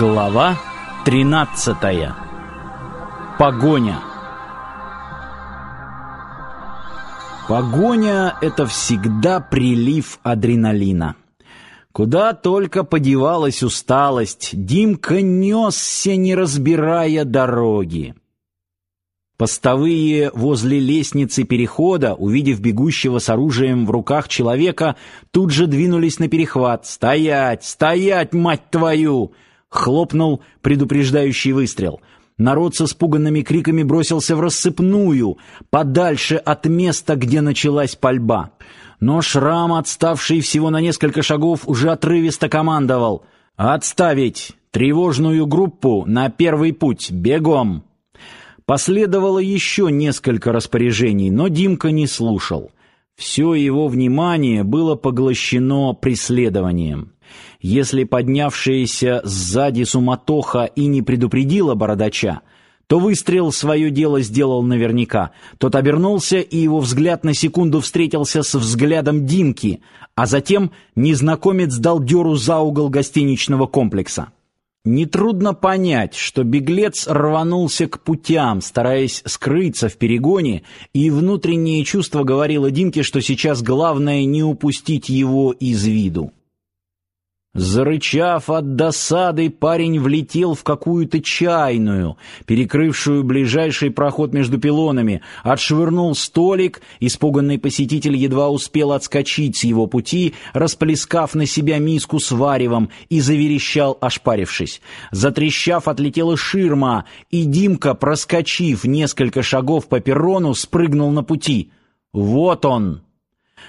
Глава 13. Погоня. Погоня это всегда прилив адреналина. Куда только подевалась усталость, Димка нёсся, не разбирая дороги. Постовые возле лестницы перехода, увидев бегущего с оружием в руках человека, тут же двинулись на перехват. «Стоять! Стоять, мать твою!» Хлопнул предупреждающий выстрел. Народ с испуганными криками бросился в рассыпную, подальше от места, где началась пальба. Но Шрам, отставший всего на несколько шагов, уже отрывисто командовал: "Отставить тревожную группу на первый путь, бегом!" Последовало еще несколько распоряжений, но Димка не слушал. Все его внимание было поглощено преследованием. Если поднявшаяся сзади суматоха и не предупредила бородача, то выстрел свое дело сделал наверняка. Тот обернулся, и его взгляд на секунду встретился с взглядом Димки, а затем незнакомец дал дёру за угол гостиничного комплекса. Нетрудно понять, что беглец рванулся к путям, стараясь скрыться в перегоне, и внутреннее чувство говорило Димке, что сейчас главное не упустить его из виду. Зарычав от досады, парень влетел в какую-то чайную, перекрывшую ближайший проход между пилонами, отшвырнул столик, испуганный посетитель едва успел отскочить с его пути, расплескав на себя миску с варевом и заверещал, ошпарившись. Затрещав, отлетела ширма, и Димка, проскочив несколько шагов по перрону, спрыгнул на пути. Вот он!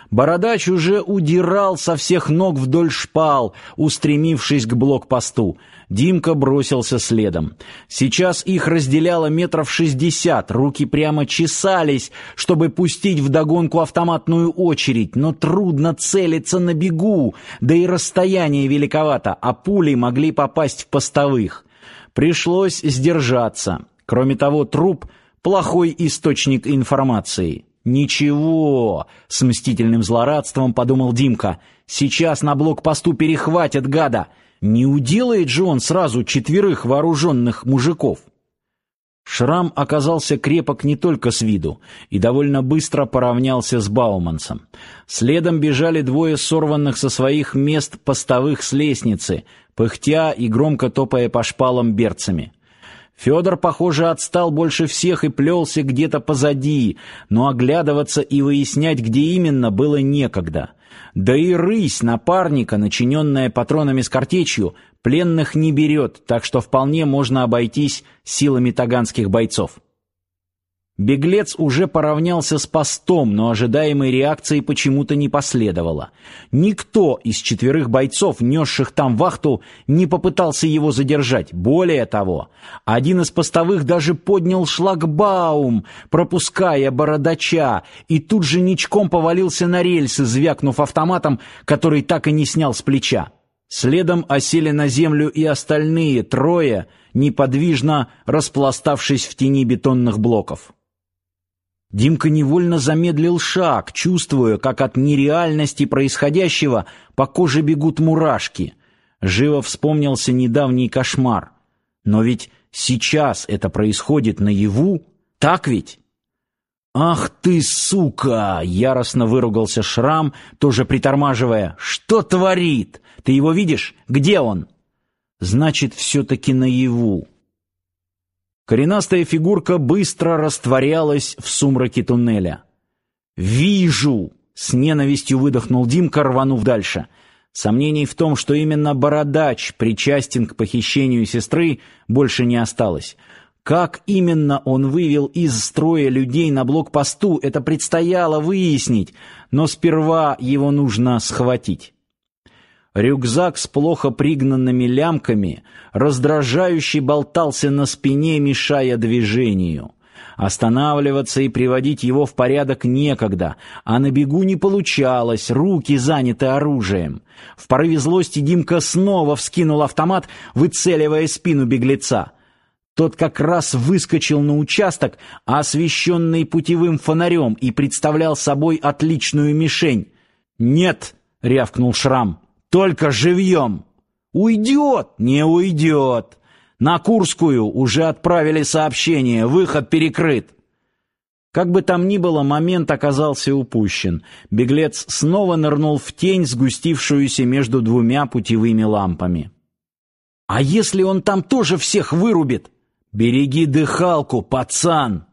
Бородач уже удирал со всех ног вдоль шпал, устремившись к блокпосту. Димка бросился следом. Сейчас их разделяло метров шестьдесят, руки прямо чесались, чтобы пустить в догонку автоматную очередь, но трудно целиться на бегу, да и расстояние великовато, а пули могли попасть в постовых. Пришлось сдержаться. Кроме того, труп — плохой источник информации. Ничего, с мстительным злорадством подумал Димка. Сейчас на блокпосту перехватят гада. Не уделает же он сразу четверых вооруженных мужиков. Шрам оказался крепок не только с виду и довольно быстро поравнялся с Бауманцем. Следом бежали двое сорванных со своих мест постовых с лестницы, пыхтя и громко топая по шпалам берцами. Федор, похоже, отстал больше всех и плелся где-то позади, но оглядываться и выяснять, где именно, было некогда. Да и рысь напарника, начиненная патронами с картечью, пленных не берет, так что вполне можно обойтись силами таганских бойцов. Беглец уже поравнялся с постом, но ожидаемой реакции почему-то не последовало. Никто из четверых бойцов, несших там вахту, не попытался его задержать. Более того, один из постовых даже поднял шлагбаум, пропуская бородача, и тут же ничком повалился на рельсы, звякнув автоматом, который так и не снял с плеча. Следом осели на землю и остальные трое, неподвижно распластавшись в тени бетонных блоков. Димка невольно замедлил шаг, чувствуя, как от нереальности происходящего по коже бегут мурашки. Живо вспомнился недавний кошмар. Но ведь сейчас это происходит наяву, так ведь? Ах ты, сука, яростно выругался Шрам, тоже притормаживая. Что творит? Ты его видишь? Где он? Значит, все таки наяву. Коренастая фигурка быстро растворялась в сумраке туннеля. «Вижу!» — с ненавистью выдохнул Димка, рванув дальше. Сомнений в том, что именно Бородач причастен к похищению сестры, больше не осталось. Как именно он вывел из строя людей на блокпосту, это предстояло выяснить, но сперва его нужно схватить. Рюкзак с плохо пригнанными лямками раздражающе болтался на спине, мешая движению. Останавливаться и приводить его в порядок некогда, а на бегу не получалось, руки заняты оружием. В порыве злости Димка снова вскинул автомат, выцеливая спину беглеца. Тот как раз выскочил на участок, освещенный путевым фонарем, и представлял собой отличную мишень. «Нет!» — рявкнул Шрам. «Только живьем!» «Уйдет!» «Не уйдет!» На Курскую уже отправили сообщение, выход перекрыт. Как бы там ни было, момент оказался упущен. Беглец снова нырнул в тень, сгустившуюся между двумя путевыми лампами. А если он там тоже всех вырубит? Береги дыхалку, пацан.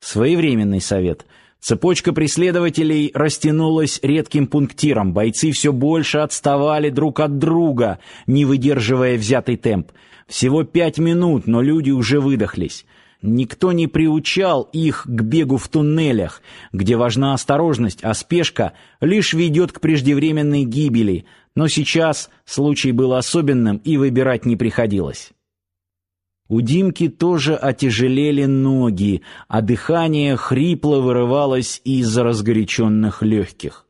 Своевременный совет. Цепочка преследователей растянулась редким пунктиром. Бойцы все больше отставали друг от друга, не выдерживая взятый темп. Всего пять минут, но люди уже выдохлись. Никто не приучал их к бегу в туннелях, где важна осторожность, а спешка лишь ведет к преждевременной гибели. Но сейчас случай был особенным, и выбирать не приходилось. У Димки тоже отяжелели ноги, а дыхание хрипло вырывалось из разгоряченных легких.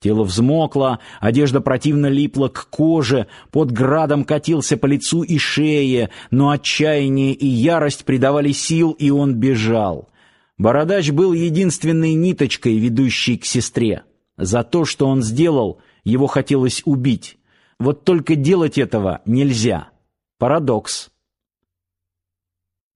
Тело взмокло, одежда противно липла к коже, под градом катился по лицу и шее, но отчаяние и ярость придавали сил, и он бежал. Бородач был единственной ниточкой, ведущей к сестре. За то, что он сделал, его хотелось убить. Вот только делать этого нельзя. Парадокс.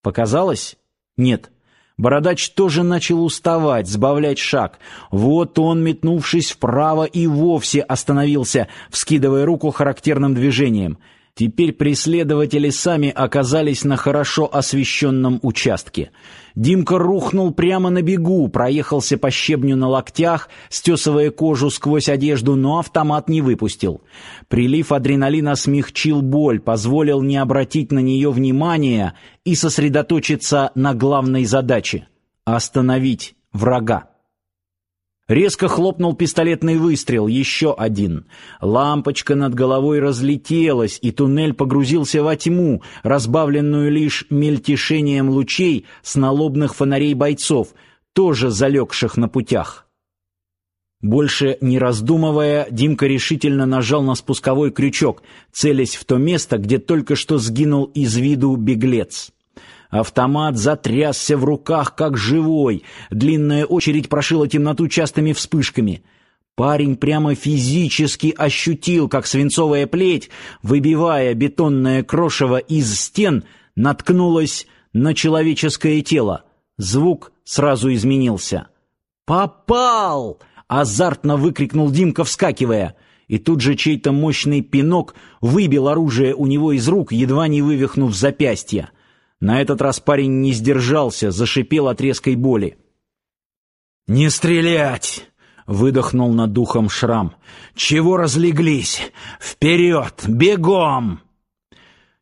Показалось? Нет. Бородач тоже начал уставать, сбавлять шаг. Вот он, метнувшись вправо, и вовсе остановился, вскидывая руку характерным движением. Теперь преследователи сами оказались на хорошо освещенном участке. Димка рухнул прямо на бегу, проехался по щебню на локтях, стесывая кожу сквозь одежду, но автомат не выпустил. Прилив адреналина смягчил боль, позволил не обратить на нее внимания и сосредоточиться на главной задаче — остановить врага. Резко хлопнул пистолетный выстрел, еще один. Лампочка над головой разлетелась, и туннель погрузился во тьму, разбавленную лишь мельтешением лучей с налобных фонарей бойцов, тоже залегших на путях. Больше не раздумывая, Димка решительно нажал на спусковой крючок, целясь в то место, где только что сгинул из виду беглец. Автомат затрясся в руках, как живой. Длинная очередь прошила темноту частыми вспышками. Парень прямо физически ощутил, как свинцовая плеть, выбивая бетонное крошево из стен, наткнулась на человеческое тело. Звук сразу изменился. «Попал!» — азартно выкрикнул Димка, вскакивая. И тут же чей-то мощный пинок выбил оружие у него из рук, едва не вывихнув запястье. На этот раз парень не сдержался, зашипел от резкой боли. «Не стрелять!» — выдохнул над духом Шрам. «Чего разлеглись? Вперед! Бегом!»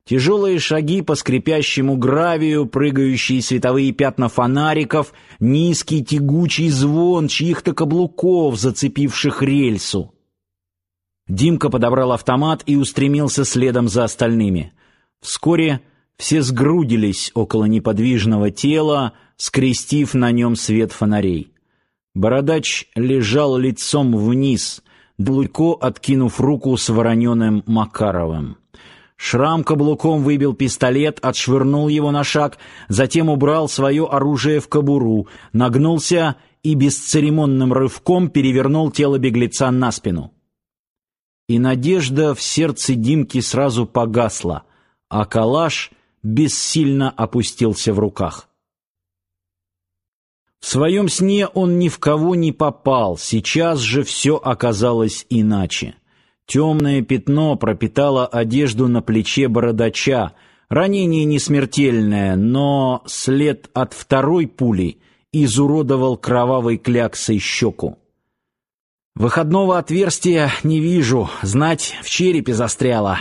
Тяжелые шаги по скрипящему гравию, прыгающие световые пятна фонариков, низкий тягучий звон чьих-то каблуков, зацепивших рельсу. Димка подобрал автомат и устремился следом за остальными. Вскоре все сгрудились около неподвижного тела, скрестив на нем свет фонарей. Бородач лежал лицом вниз, далеко откинув руку с вороненым Макаровым. Шрам каблуком выбил пистолет, отшвырнул его на шаг, затем убрал свое оружие в кобуру, нагнулся и бесцеремонным рывком перевернул тело беглеца на спину. И надежда в сердце Димки сразу погасла, а калаш — бессильно опустился в руках. В своем сне он ни в кого не попал, сейчас же все оказалось иначе. Темное пятно пропитало одежду на плече бородача, ранение не смертельное, но след от второй пули изуродовал кровавой кляксой щеку. Выходного отверстия не вижу, знать в черепе застряло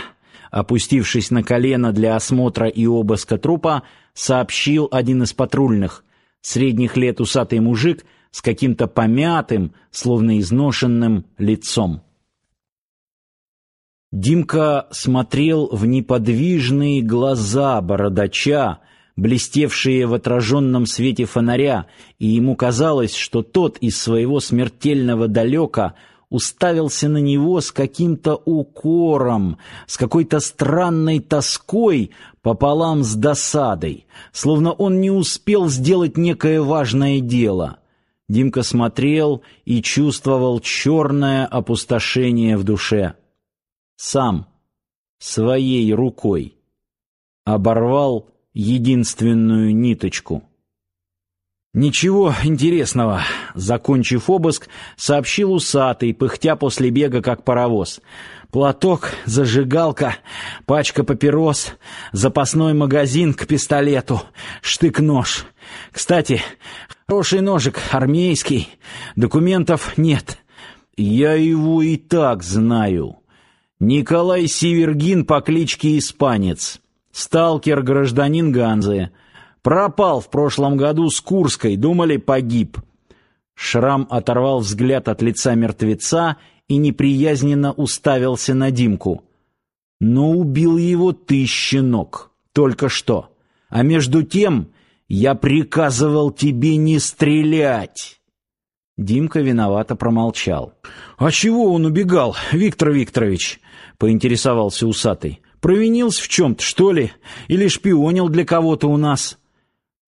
опустившись на колено для осмотра и обыска трупа, сообщил один из патрульных, средних лет усатый мужик с каким-то помятым, словно изношенным лицом. Димка смотрел в неподвижные глаза бородача, блестевшие в отраженном свете фонаря, и ему казалось, что тот из своего смертельного далека уставился на него с каким-то укором, с какой-то странной тоской пополам с досадой, словно он не успел сделать некое важное дело. Димка смотрел и чувствовал черное опустошение в душе сам, своей рукой, оборвал единственную ниточку. Ничего интересного, закончив обыск, сообщил усатый, пыхтя после бега как паровоз. Платок, зажигалка, пачка папирос, запасной магазин к пистолету, штык-нож. Кстати, хороший ножик, армейский. Документов нет. Я его и так знаю. Николай Сивергин по кличке Испанец, сталкер, гражданин Ганзы. Пропал в прошлом году с Курской, думали, погиб. Шрам оторвал взгляд от лица мертвеца и неприязненно уставился на Димку. Но убил его ты, щенок, только что. А между тем я приказывал тебе не стрелять. Димка виновато промолчал. А чего он убегал, Виктор Викторович? поинтересовался усатый. Провинился в чем то что ли, или шпионил для кого-то у нас?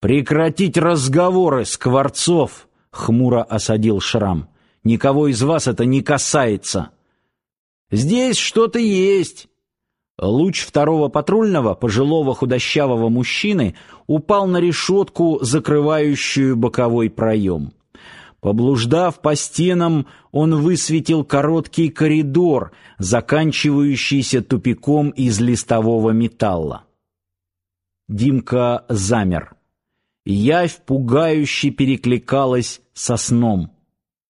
Прекратить разговоры, Скворцов, хмуро осадил Шрам. Никого из вас это не касается. Здесь что-то есть. Луч второго патрульного, пожилого худощавого мужчины, упал на решетку, закрывающую боковой проем. Поблуждав по стенам, он высветил короткий коридор, заканчивающийся тупиком из листового металла. Димка замер. Явь пугающе перекликалась со сном.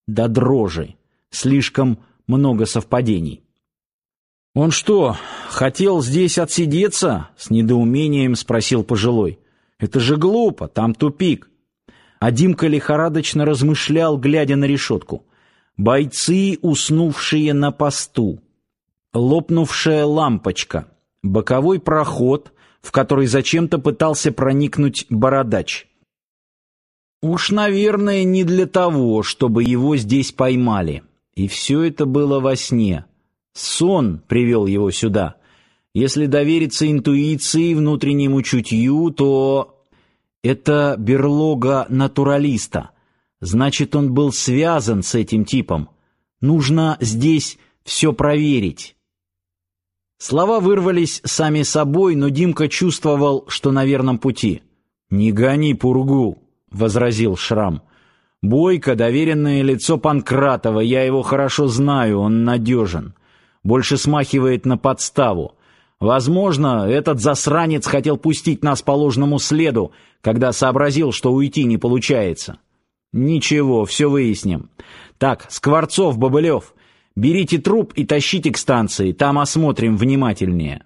До дрожи. Слишком много совпадений. «Он что, хотел здесь отсидеться?» — с недоумением спросил пожилой. «Это же глупо, там тупик». А Димка лихорадочно размышлял, глядя на решетку. Бойцы, уснувшие на посту. Лопнувшая лампочка. Боковой проход, в который зачем-то пытался проникнуть бородач. Уж, наверное, не для того, чтобы его здесь поймали. И все это было во сне. Сон привел его сюда. Если довериться интуиции, и внутреннему чутью, то это берлога натуралиста. Значит, он был связан с этим типом. Нужно здесь все проверить. Слова вырвались сами собой, но Димка чувствовал, что на верном пути. «Не гони пургу», — возразил Шрам. «Бойко — доверенное лицо Панкратова, я его хорошо знаю, он надежен. Больше смахивает на подставу. Возможно, этот засранец хотел пустить нас по ложному следу, когда сообразил, что уйти не получается. Ничего, все выясним. Так, Скворцов, Бобылев, берите труп и тащите к станции, там осмотрим внимательнее.